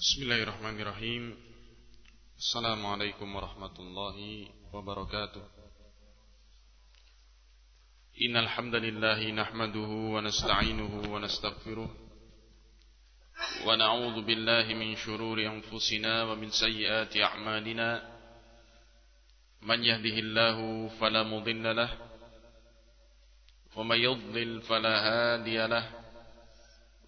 Bismillahirrahmanirrahim Assalamualaikum warahmatullahi wabarakatuh Innal hamdalillahi nahmaduhu wa nasta'inuhu wa nastaghfiruh wa na'udzu billahi min shururi anfusina wa min sayyiati a'malina man yahdihillahu fala mudilla lahu wa may yudlil fala hadiya lahu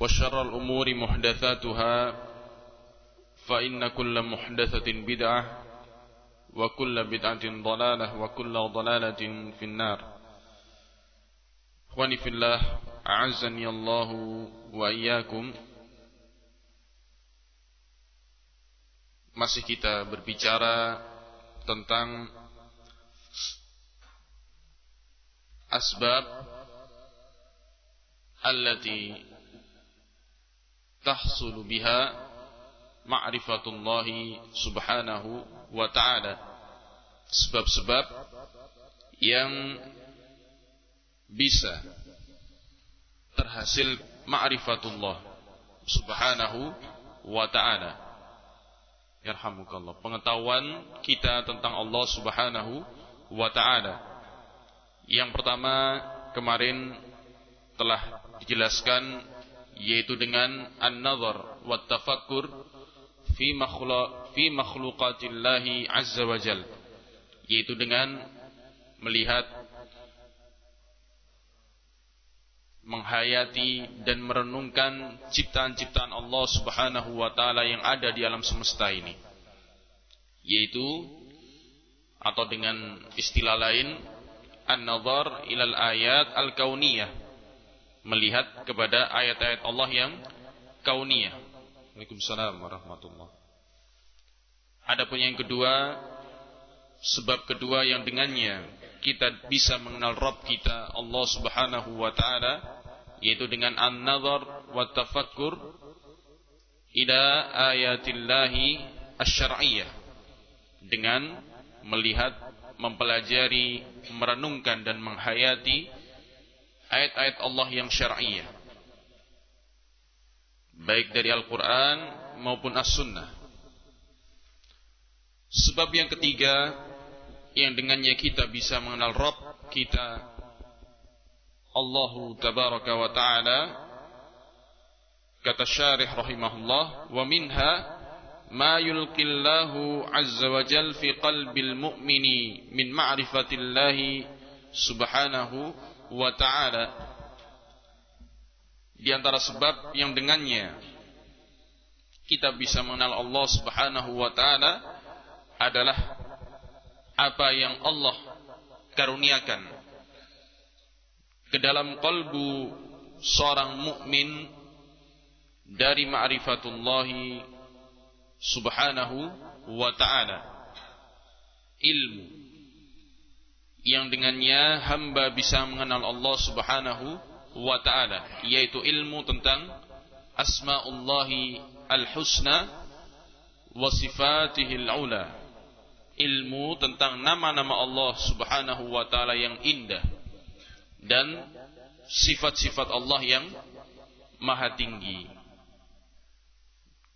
وشر الأمور محدثاتها فإن كل محدثة بدعة وكل بدعة ضلالة وكل ضلالة في النار Ikhwani fillah, a'azzani Allah wa iyyakum. Masih kita berbicara tentang asbab allati tahsulu biha ma'rifatullah subhanahu wa ta'ala. Sebab-sebab yang bisa terhasil ma'rifatullah subhanahu wa ta'ala. Yarhamukallah. Pengetahuan kita tentang Allah subhanahu wa ta'ala. Yang pertama kemarin telah dijelaskan yaitu dengan an-nazar wa tafakkur fi makhluq fi makhluqatillah azza wa jal. Yaitu dengan melihat menghayati dan merenungkan ciptaan-ciptaan Allah Subhanahu wa taala yang ada di alam semesta ini. Yaitu atau dengan istilah lain an-nazar ilal ayat al-kauniyah melihat kepada ayat-ayat Allah yang kauniyah. Waalaikumsalam warahmatullahi Adapun yang kedua, sebab kedua yang dengannya kita bisa mengenal Rabb kita Allah Subhanahu wa taala yaitu dengan an-nazar wa tafakkur ila ayatillahi asy-syar'iyyah dengan melihat, mempelajari, merenungkan dan menghayati ayat-ayat Allah yang syar'iyah. Baik dari Al-Quran maupun As-Sunnah. Sebab yang ketiga yang dengannya kita bisa mengenal Rabb kita Allahu Tabaraka wa Ta'ala kata syarih rahimahullah wa minha ma yulqillahu azza wa jal fi qalbil mu'mini min ma'rifatillahi subhanahu wa ta'ala di antara sebab yang dengannya kita bisa mengenal Allah Subhanahu wa taala adalah apa yang Allah karuniakan. Ke dalam kalbu seorang mukmin dari ma'rifatullah Subhanahu wa taala. Ilmu yang dengannya hamba bisa mengenal Allah Subhanahu wa taala yaitu ilmu tentang asmaullahi al-husna wa sifatihil ula. Ilmu tentang nama-nama Allah Subhanahu wa taala yang indah dan sifat-sifat Allah yang maha tinggi.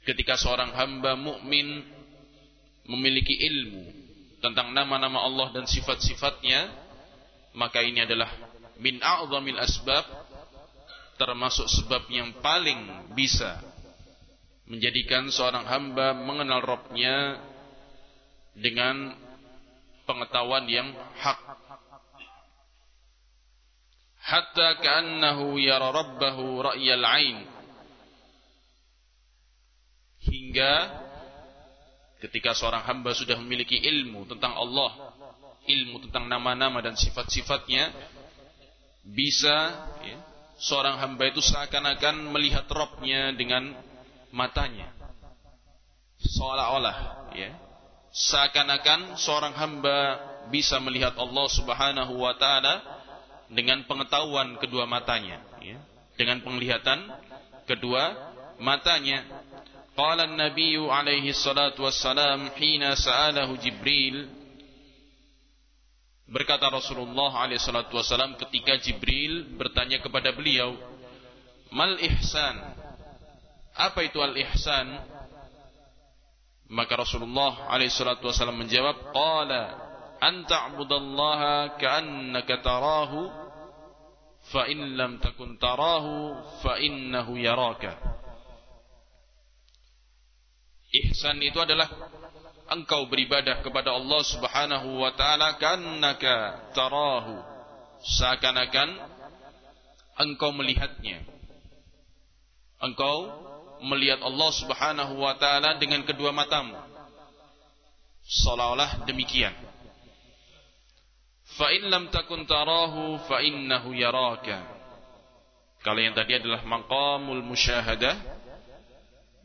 Ketika seorang hamba mukmin memiliki ilmu tentang nama-nama Allah dan sifat-sifatnya maka ini adalah min a'zamil asbab termasuk sebab yang paling bisa menjadikan seorang hamba mengenal Rabbnya dengan pengetahuan yang hak. Hatta ka'annahu yara rabbahu ra'yal ain. Hingga ketika seorang hamba sudah memiliki ilmu tentang Allah, ilmu tentang nama-nama dan sifat-sifatnya, bisa ya, seorang hamba itu seakan-akan melihat Robnya dengan matanya. Seolah-olah ya. Seakan-akan seorang hamba bisa melihat Allah Subhanahu wa taala dengan pengetahuan kedua matanya ya. Dengan penglihatan kedua matanya. Qala an-nabiy alaihi salatu wassalam hina sa'alahu Jibril Berkata Rasulullah alaihi ketika Jibril bertanya kepada beliau, "Mal ihsan?" Apa itu al-ihsan? Maka Rasulullah alaihi menjawab, "Qala an ta'budallaha ka'annaka tarahu fa tarahu fa innahu yaraka." Ihsan itu adalah engkau beribadah kepada Allah Subhanahu wa taala kannaka tarahu. Seakan-akan engkau melihatnya. Engkau melihat Allah Subhanahu wa taala dengan kedua matamu. Seolah-olah demikian. Fa in lam takun tarahu fa innahu yaraka. Kalau yang tadi adalah maqamul musyahadah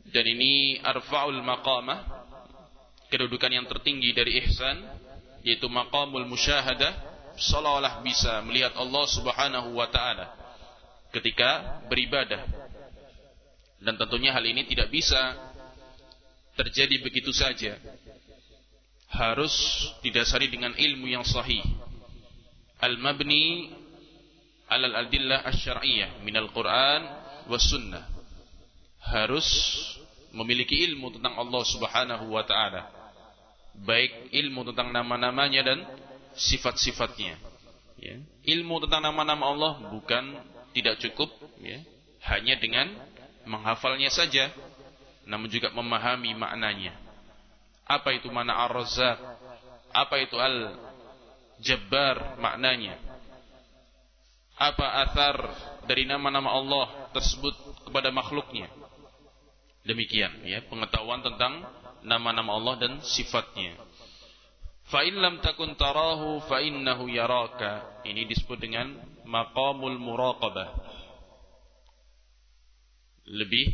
dan ini arfa'ul maqamah kedudukan yang tertinggi dari ihsan yaitu maqamul musyahadah seolah-olah bisa melihat Allah Subhanahu wa taala ketika beribadah. Dan tentunya hal ini tidak bisa terjadi begitu saja. Harus didasari dengan ilmu yang sahih. Al-mabni alal adillah asy-syar'iyyah minal Qur'an was sunnah harus memiliki ilmu tentang Allah Subhanahu wa taala baik ilmu tentang nama-namanya dan sifat-sifatnya. Ya. Ilmu tentang nama-nama Allah bukan tidak cukup, ya. hanya dengan menghafalnya saja, namun juga memahami maknanya. Apa itu mana ar-razzaq? Apa itu al-jabbar maknanya? Apa athar dari nama-nama Allah tersebut kepada makhluknya? Demikian ya, pengetahuan tentang nama-nama Allah dan sifatnya. Fa in lam takun tarahu fa innahu yaraka. Ini disebut dengan maqamul muraqabah. Lebih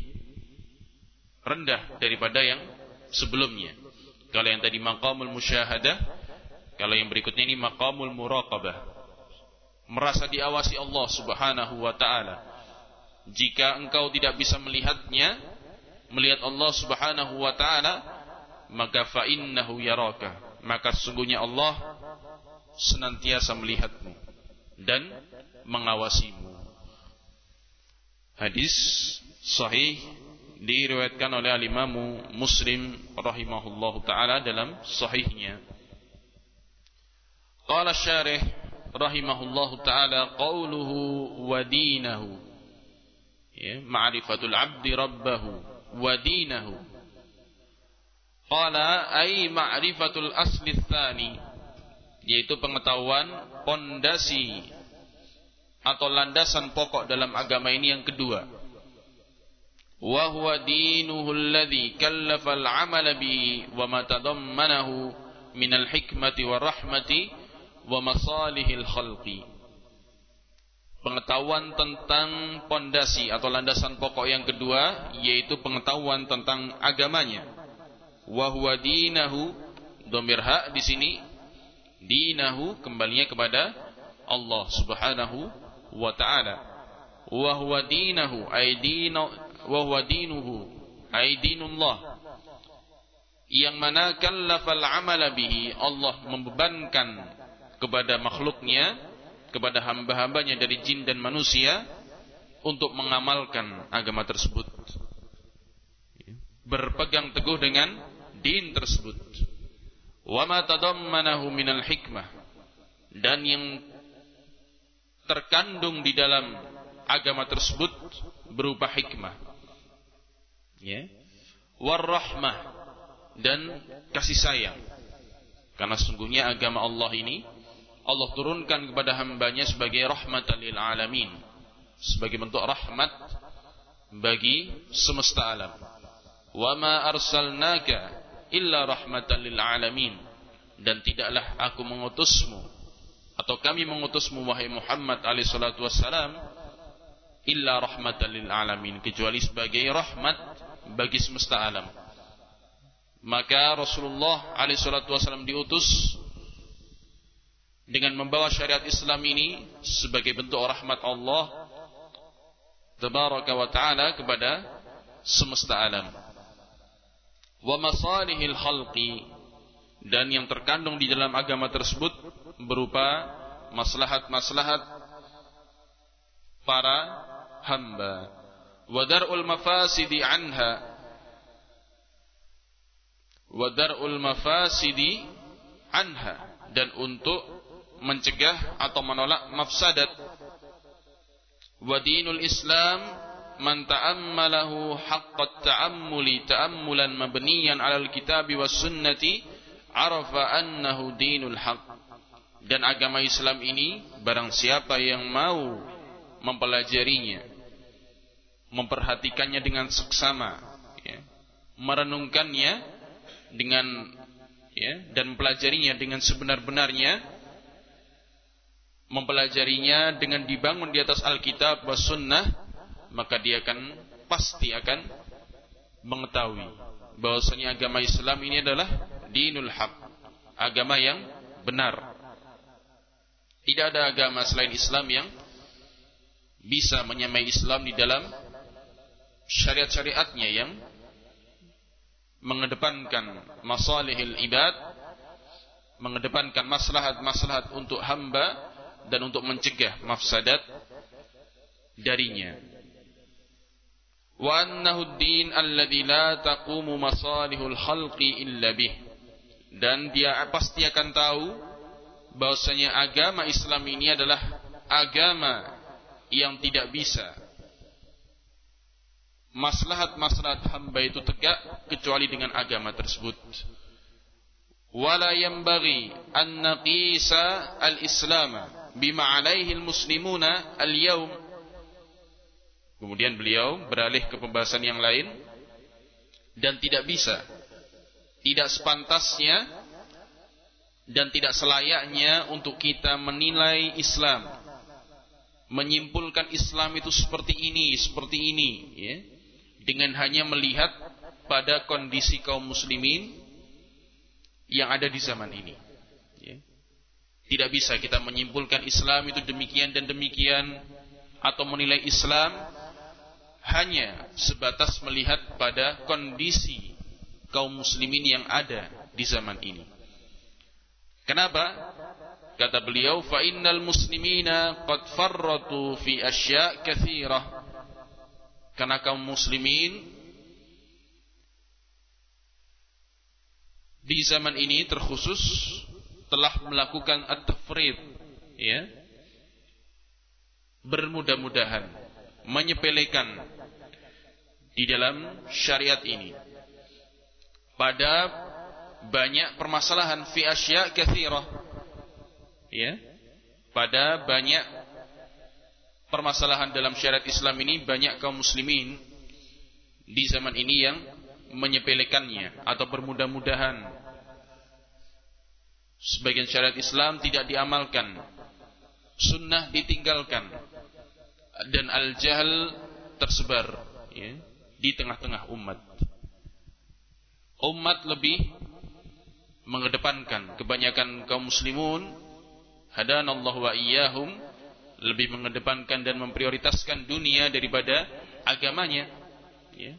rendah daripada yang sebelumnya. Kalau yang tadi maqamul musyahadah, kalau yang berikutnya ini maqamul muraqabah. Merasa diawasi Allah Subhanahu wa taala. Jika engkau tidak bisa melihatnya, melihat Allah Subhanahu wa taala, maka fa innahu yaraka. Maka sesungguhnya Allah senantiasa melihatmu dan mengawasimu. Hadis sahih diriwayatkan oleh al-Imam Muslim rahimahullahu taala dalam sahihnya. Qala syarih rahimahullahu taala qauluhu wa dinahu. Ya ma'rifatul 'abdi rabbahu dinahu Qala ay ma'rifatul asli tsani yaitu pengetahuan pondasi atau landasan pokok dalam agama ini yang kedua. Wa huwa dinuhu alladhi kallafa al-'amala bihi wa ma tadammanahu min al-hikmati wa rahmati wa masalihil khalqi. Pengetahuan tentang pondasi atau landasan pokok yang kedua yaitu pengetahuan tentang agamanya. Wa huwa dinahu domir ha di sini dinahu kembalinya kepada Allah Subhanahu wa taala. Wa huwa dinahu ay wa huwa dinuhu ay dinullah. Yang mana kallafal amala bihi Allah membebankan kepada makhluknya kepada hamba-hambanya dari jin dan manusia untuk mengamalkan agama tersebut. Berpegang teguh dengan din tersebut. Wa ma tadammanahu minal hikmah. Dan yang terkandung di dalam agama tersebut berupa hikmah. Ya. Warahmah. Dan kasih sayang. Karena sungguhnya agama Allah ini Allah turunkan kepada hambanya sebagai rahmatan lil alamin. Sebagai bentuk rahmat bagi semesta alam. Wa ma arsalnaka illa rahmatan lil alamin. Dan tidaklah aku mengutusmu atau kami mengutusmu wahai Muhammad alaihi salatu wassalam illa rahmatan lil alamin. Kecuali sebagai rahmat bagi semesta alam. Maka Rasulullah SAW diutus dengan membawa syariat Islam ini sebagai bentuk rahmat Allah tabaraka wa taala kepada semesta alam. Wa masalihil khalqi dan yang terkandung di dalam agama tersebut berupa maslahat-maslahat para hamba wa dar'ul mafasidi anha wa dar'ul mafasidi anha dan untuk mencegah atau menolak mafsadat. Wa dinul islam man ta'ammalahu haqqat ta'ammuli ta'ammulan mabniyan 'alal kitabi was sunnati arafa annahu dinul haq. Dan agama Islam ini barang siapa yang mau mempelajarinya memperhatikannya dengan seksama, ya, merenungkannya dengan ya, dan mempelajarinya dengan sebenar-benarnya, mempelajarinya dengan dibangun di atas Alkitab was Sunnah, maka dia akan pasti akan mengetahui bahwasanya agama Islam ini adalah dinul haq, agama yang benar. Tidak ada agama selain Islam yang bisa menyamai Islam di dalam syariat-syariatnya yang mengedepankan masalihil ibad, mengedepankan maslahat-maslahat untuk hamba dan untuk mencegah mafsadat darinya. Wa annahu ad-din alladhi la taqumu masalihul khalqi illa. Dan dia pasti akan tahu bahwasanya agama Islam ini adalah agama yang tidak bisa maslahat-maslahat hamba itu tegak kecuali dengan agama tersebut. Wala yanbaghi an naqisa al-islam bima alaihi al-muslimuna al-yawm. Kemudian beliau beralih ke pembahasan yang lain dan tidak bisa tidak sepantasnya dan tidak selayaknya untuk kita menilai Islam menyimpulkan Islam itu seperti ini, seperti ini, ya dengan hanya melihat pada kondisi kaum muslimin yang ada di zaman ini. Tidak bisa kita menyimpulkan Islam itu demikian dan demikian atau menilai Islam hanya sebatas melihat pada kondisi kaum muslimin yang ada di zaman ini. Kenapa? Kata beliau, "Fa innal muslimina qad farratu fi asya' katsirah." Karena kaum muslimin di zaman ini terkhusus telah melakukan at-tafrid ya. Bermudah-mudahan menyepelekan di dalam syariat ini. Pada banyak permasalahan fi asya katsirah ya. Pada banyak permasalahan dalam syariat Islam ini banyak kaum muslimin di zaman ini yang menyepelekannya atau bermudah-mudahan sebagian syariat Islam tidak diamalkan. Sunnah ditinggalkan. Dan al-jahl tersebar ya, di tengah-tengah umat. Umat lebih mengedepankan. Kebanyakan kaum muslimun hadanallahu wa iyyahum lebih mengedepankan dan memprioritaskan dunia daripada agamanya. Ya.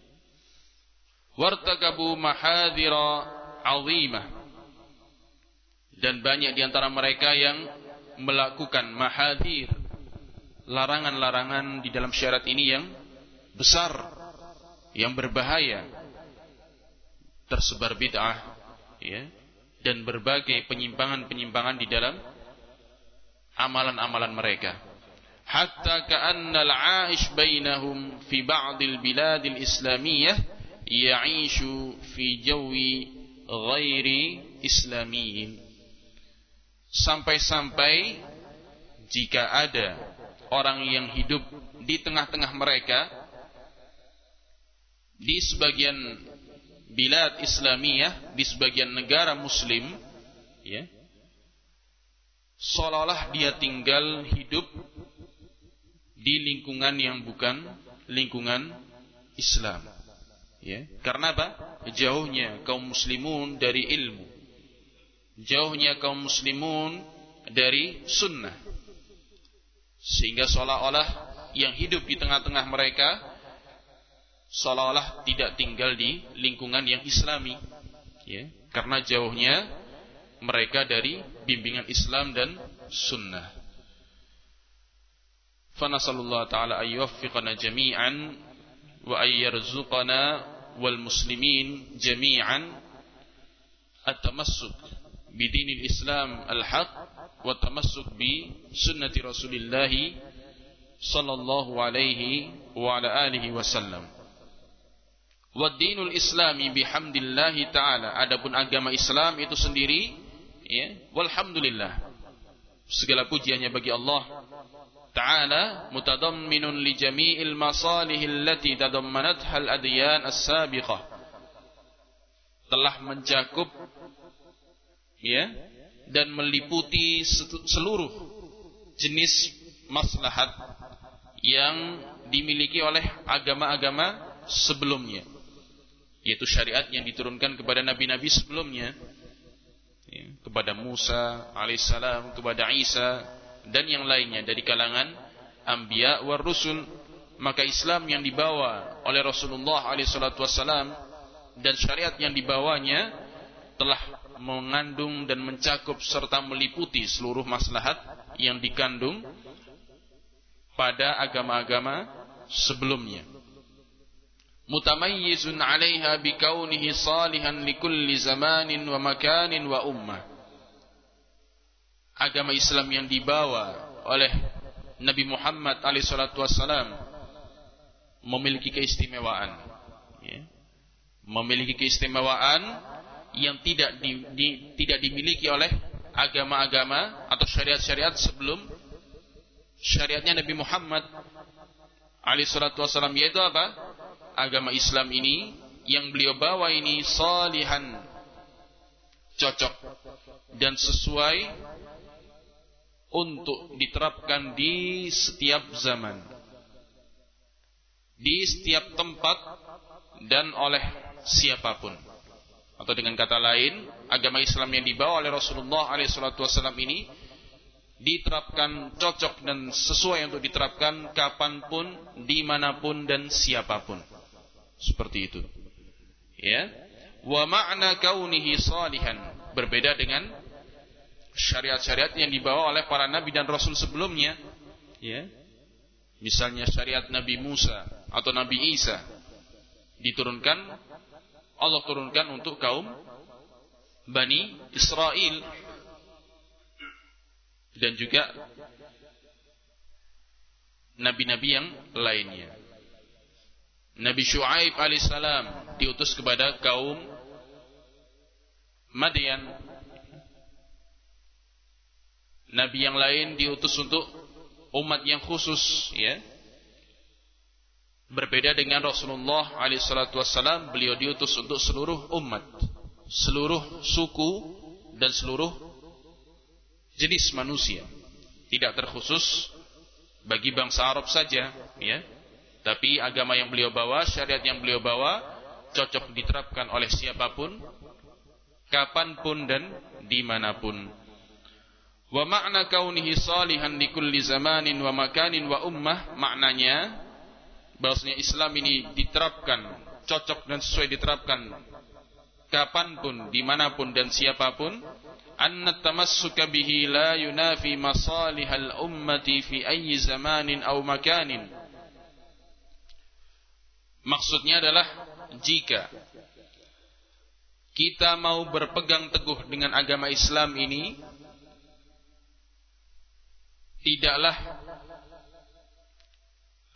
Wartakabu mahadhira azimah dan banyak di antara mereka yang melakukan mahadir larangan-larangan di dalam syarat ini yang besar yang berbahaya tersebar bid'ah ya dan berbagai penyimpangan-penyimpangan di dalam amalan-amalan mereka. Hatta ka'anna al-'aish bainahum fi ba'd al-bilad al-islamiyyah ya'ishu fi jawi ghairi islamiyyin sampai-sampai jika ada orang yang hidup di tengah-tengah mereka di sebagian bilad islamiyah di sebagian negara muslim ya seolah-olah dia tinggal hidup di lingkungan yang bukan lingkungan Islam. Ya, karena apa? Jauhnya kaum muslimun dari ilmu jauhnya kaum muslimun dari sunnah. Sehingga seolah-olah yang hidup di tengah-tengah mereka seolah-olah tidak tinggal di lingkungan yang islami. Ya, karena jauhnya mereka dari bimbingan Islam dan sunnah. Fanasallallahu ta'ala ayyuwaffiqana jami'an wa ayyarzuqana wal muslimin jami'an at-tamassuk bidinil Islam al-haq wa tamassuk bi sunnati Rasulillah sallallahu alaihi wa ala alihi wasallam. Wa dinul Islami bihamdillah taala. Adapun Islam itu sendiri ya, walhamdulillah. Segala pujiannya bagi Allah taala mutadamminun li jami'il masalih allati tadammanatha al-adyan. Telah mencakup ya dan meliputi seluruh jenis maslahat yang dimiliki oleh agama-agama sebelumnya yaitu syariat yang diturunkan kepada nabi-nabi sebelumnya ya, kepada Musa alaihissalam kepada Isa dan yang lainnya dari kalangan anbiya war rusul. Maka Islam yang dibawa oleh Rasulullah SAW dan syariat yang dibawanya telah mengandung dan mencakup serta meliputi seluruh maslahat yang dikandung pada agama-agama sebelumnya. Mutamayyizun 'alaiha bikaunihi salihan likulli zamanin wa makanin wa ummah agama Islam yang dibawa oleh Nabi Muhammad SAW memiliki keistimewaan ya. memiliki keistimewaan yang tidak di, di, tidak dimiliki oleh agama-agama atau syariat-syariat sebelum syariatnya Nabi Muhammad SAW yaitu apa agama Islam ini yang beliau bawa ini salihan cocok dan sesuai untuk diterapkan di setiap zaman, di setiap tempat dan oleh siapa pun. Atau dengan kata lain, agama Islam yang dibawa oleh Rasulullah SAW ini diterapkan cocok dan sesuai untuk diterapkan kapan pun, di mana pun dan siapa pun. Seperti itu. Ya. Wa ma'na kaunihi salihan berbeda dengan syariat-syariat yang dibawa oleh para nabi dan rasul sebelumnya ya misalnya syariat Nabi Musa atau Nabi Isa diturunkan Allah turunkan untuk kaum Bani Israel. Dan juga nabi-nabi yang lainnya. Nabi Shu'aib alaihissalam diutus kepada kaum Madian. Nabi yang lain diutus untuk umat yang khusus ya. Berbeda dengan Rasulullah SAW, beliau diutus untuk seluruh umat, seluruh suku dan seluruh jenis manusia. Tidak terkhusus bagi bangsa Arab saja, ya. Tapi agama yang beliau bawa, syariat yang beliau bawa cocok diterapkan oleh siapa pun, kapan pun dan di mana pun. Wa makna kaunihi salihan di kulli zamanin wa makanin wa ummah maknanya bahwasanya Islam ini diterapkan cocok dan sesuai diterapkan kapan pun di mana pun dan siapa pun. Anna tamassuka bihi la yunafi masalihal ummati fi ayyi zamanin aw makanin. Maksudnya adalah jika kita mau berpegang teguh dengan agama Islam ini tidaklah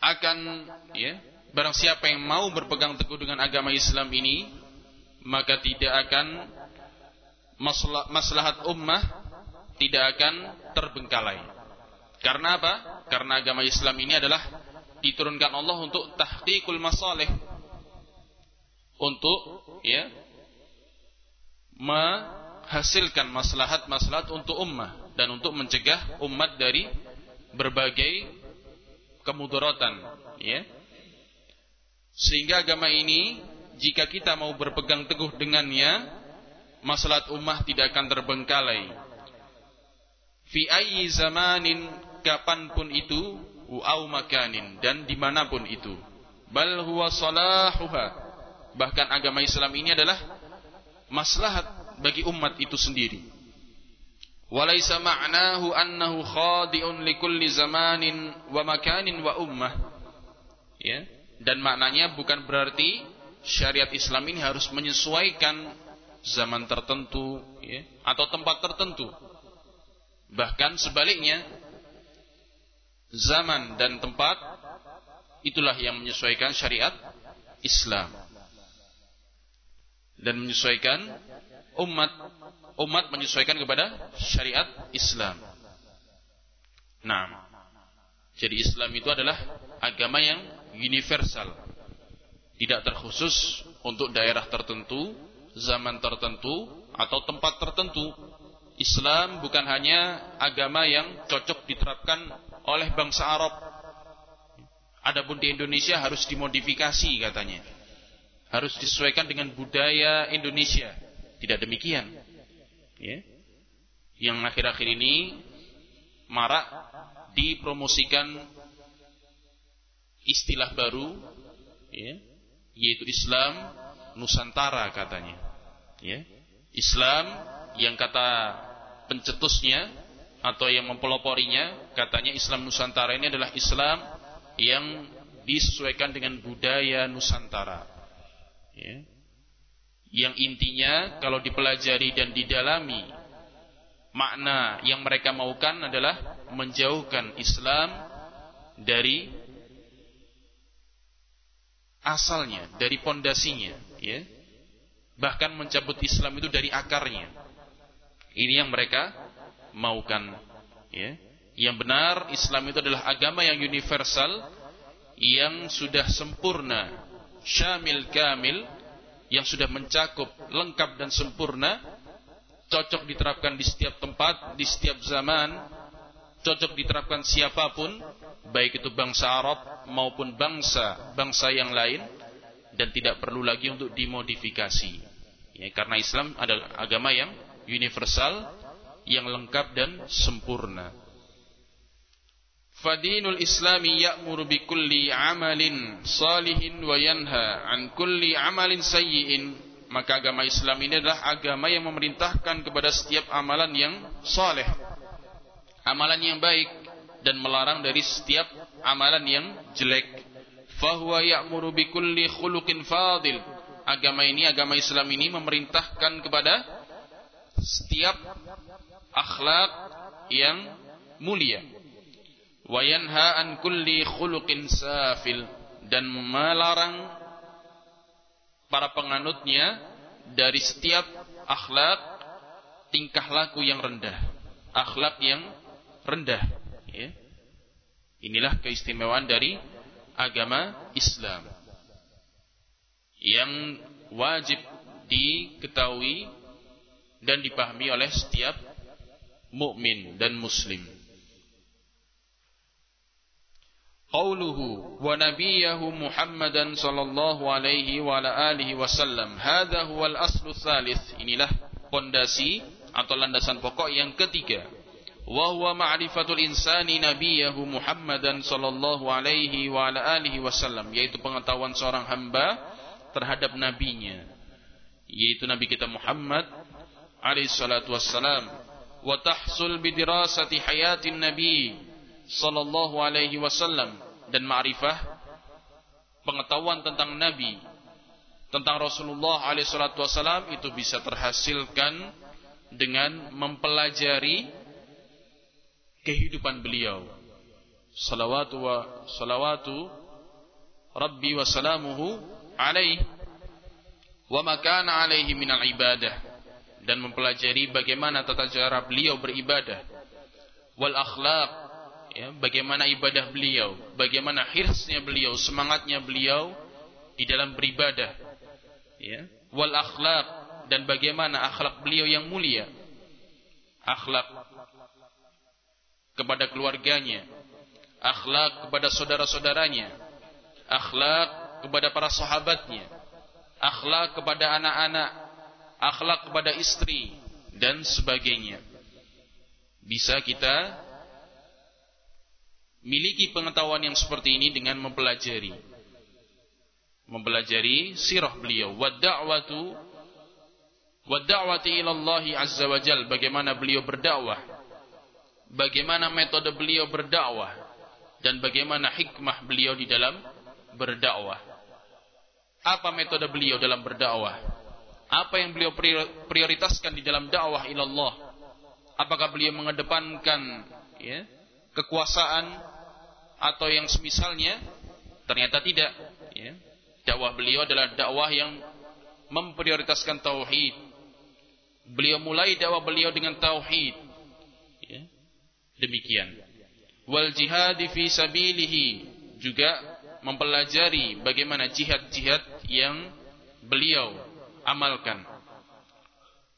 akan ya barang siapa yang mau berpegang teguh dengan agama Islam ini maka tidak akan maslahat ummah tidak akan terbengkalai karena apa? karena agama Islam ini adalah diturunkan Allah untuk tahqiqul masalih untuk ya menghasilkan maslahat-maslahat untuk ummah dan untuk mencegah umat dari berbagai kemudaratan ya sehingga agama ini jika kita mau berpegang teguh dengannya, masalah ummah tidak akan terbengkalai. Fi ayyi zamanin kapan pun itu, au makanin dan di mana pun itu. Bal huwa salahuha. Bahkan agama Islam ini adalah maslahat bagi umat itu sendiri. Walaysa ma'nahu annahu khadi'un likulli zamanin wa makanin wa ummah. Ya. Dan maknanya bukan berarti syariat Islam ini harus menyesuaikan zaman tertentu ya, atau tempat tertentu. Bahkan sebaliknya, zaman dan tempat itulah yang menyesuaikan syariat Islam dan menyesuaikan umat umat menyesuaikan kepada syariat Islam. Nah, jadi Islam itu adalah agama yang universal, tidak terkhusus untuk daerah tertentu, zaman tertentu, atau tempat tertentu. Islam bukan hanya agama yang cocok diterapkan oleh bangsa Arab. Adapun di Indonesia harus dimodifikasi katanya. Harus disesuaikan dengan budaya Indonesia. Tidak demikian. Ya. Yang akhir-akhir ini marak dipromosikan istilah baru ya, yaitu Islam Nusantara katanya. Ya. Islam yang kata pencetusnya atau yang mempeloporinya katanya Islam Nusantara ini adalah Islam yang disesuaikan dengan budaya Nusantara. Ya. Yang intinya kalau dipelajari dan didalami makna yang mereka maukan adalah menjauhkan Islam dari asalnya, dari pondasinya, ya. Bahkan mencabut Islam itu dari akarnya. Ini yang mereka maukan ya yang benar Islam itu adalah agama yang universal yang sudah sempurna syamil kamil yang sudah mencakup lengkap dan sempurna cocok diterapkan di setiap tempat di setiap zaman cocok diterapkan siapa pun baik itu bangsa Arab maupun bangsa bangsa yang lain dan tidak perlu lagi untuk dimodifikasi ya, karena Islam adalah agama yang universal yang lengkap dan sempurna. Fadinul Islami ya'muru bi kulli amalin salihin wa yanha an kulli amalin sayyi'in. Maka agama Islam ini adalah agama yang memerintahkan kepada setiap amalan yang saleh. Amalan yang baik dan melarang dari setiap amalan yang jelek. Fahuwa ya'muru bi kulli khuluqin fadil. Agama ini, agama Islam ini memerintahkan kepada setiap akhlak yang mulia wa yanha an kulli khuluqin safil dan melarang para penganutnya dari setiap akhlak tingkah laku yang rendah akhlak yang rendah ya. inilah keistimewaan dari agama Islam yang wajib diketahui dan dipahami oleh setiap mukmin dan muslim. Wa nabiyahu Muhammadan sallallahu alaihi wa ala alihi wasallam. Hadha huwa al-aslu tsalits. Inilah pondasi atau landasan pokok yang ketiga. Wa huwa ma'rifatul insani nabiyahu Muhammadan sallallahu alaihi wa ala wasallam, yaitu pengetahuan seorang hamba terhadap nabinya, yaitu nabi kita Muhammad alaihi salatu wassalam wa tahsul bidirasati hayatin nabi sallallahu alaihi wasallam dan ma'rifah pengetahuan tentang nabi tentang Rasulullah alaihi salatu wasallam itu bisa terhasilkan dengan mempelajari kehidupan beliau. Salawatu wa salawatu rabbi wa salamuhu alaihi wa makana alaihi minal ibadah. Dan mempelajari bagaimana tata cara beliau beribadah. Wal akhlak ya bagaimana ibadah beliau bagaimana hirsnya beliau semangatnya beliau di dalam beribadah ya wal akhlak dan bagaimana akhlak beliau yang mulia akhlak kepada keluarganya akhlak kepada saudara-saudaranya akhlak kepada para sahabatnya akhlak kepada anak-anak, akhlak kepada istri dan sebagainya. Bisa kita miliki pengetahuan yang seperti ini dengan mempelajari. Mempelajari sirah beliau. Wa da'watu wa azza wa jal. Bagaimana beliau berdakwah. Bagaimana metode beliau berdakwah. Dan bagaimana hikmah beliau di dalam berdakwah. Apa metode beliau dalam berdakwah? Apa yang beliau prioritaskan di dalam dakwah ila Allah apakah beliau mengedepankan ya kekuasaan atau yang semisalnya ternyata tidak ya. dakwah beliau adalah dakwah yang memprioritaskan tauhid beliau mulai dakwah beliau dengan tauhid ya. demikian wal jihad fi sabilihi juga mempelajari bagaimana jihad-jihad yang beliau amalkan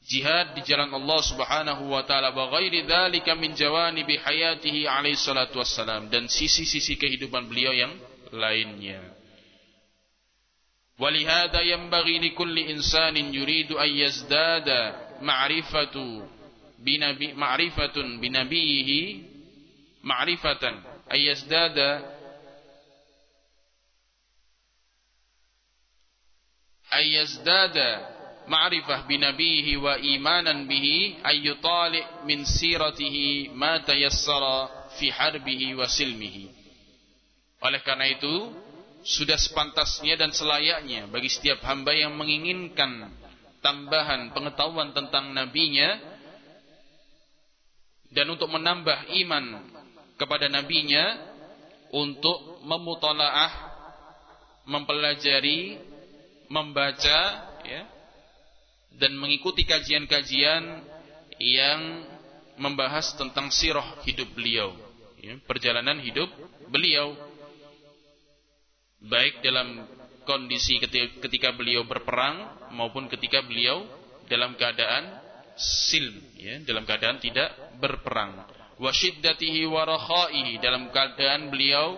jihad di jalan Allah Subhanahu wa taala. Wa ghairi dzalika min jawanibi hayatihi alaihi salatu wassalam. Dan sisi-sisi kehidupan beliau yang lainnya. Walihada yanbaghi likulli insanin yuridu an yazdada ma'rifatu binabi ma'rifatun binabihi ma'rifatan. Ay yazdada ay yazdada ma'rifah binabihi wa imanan bihi ayyutali min siratihi ma tayassara fi harbihi wa silmihi. Oleh karena itu, sudah sepantasnya dan selayaknya bagi setiap hamba yang menginginkan tambahan pengetahuan tentang nabinya dan untuk menambah iman kepada nabinya untuk memutalaah mempelajari membaca ya dan mengikuti kajian-kajian yang membahas tentang sirah hidup beliau, ya, perjalanan hidup beliau, baik dalam kondisi ketika beliau berperang maupun ketika beliau dalam keadaan silm, ya, dalam keadaan tidak berperang. Washiddatihi warakhaihi dalam keadaan beliau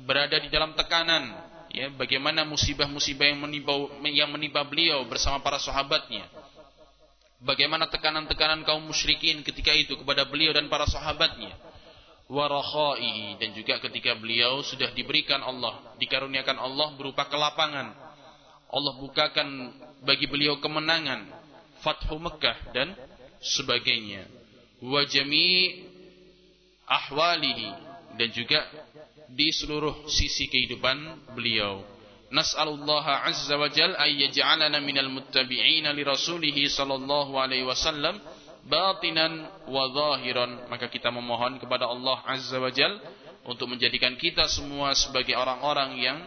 berada di dalam tekanan ya bagaimana musibah-musibah yang menimpa yang menimpa beliau bersama para sahabatnya. Bagaimana tekanan-tekanan kaum musyrikin ketika itu kepada beliau dan para sahabatnya. Warakhaihi dan juga ketika beliau sudah diberikan Allah dikaruniakan Allah berupa kelapangan. Allah bukakan bagi beliau kemenangan fathu Mekah dan sebagainya. Wa jami ahwalihi dan juga di seluruh sisi kehidupan beliau. Nas'alullah azza wa jal ay yaj'alana minal muttabi'ina li rasulih sallallahu alaihi wasallam batinan wa zahiran. Maka kita memohon kepada Allah azza wa jal untuk menjadikan kita semua sebagai orang-orang yang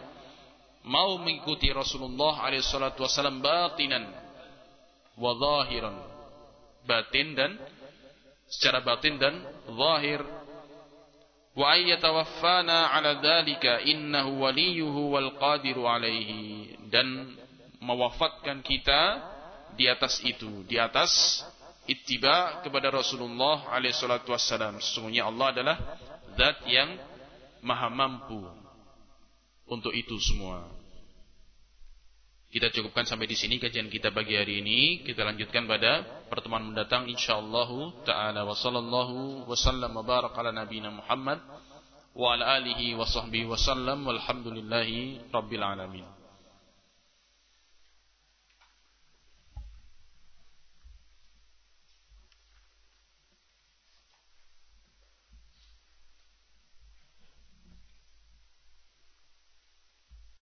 mau mengikuti Rasulullah alaihi salatu wasallam batinan wa zahiran. Batin dan secara batin dan zahir wa ayyatawaffana ala dzalika innahu waliyuhu wal qadiru dan mewafatkan kita di atas itu di atas ittiba kepada Rasulullah alaihi salatu wassalam. Sesungguhnya Allah adalah zat yang maha mampu untuk itu semua kita cukupkan sampai di sini kajian kita pagi hari ini. Kita lanjutkan pada pertemuan mendatang insyaallah taala wa sallallahu wa barak ala nabiyina Muhammad wa ala alihi wa sahbihi wasallam walhamdulillahi rabbil alamin.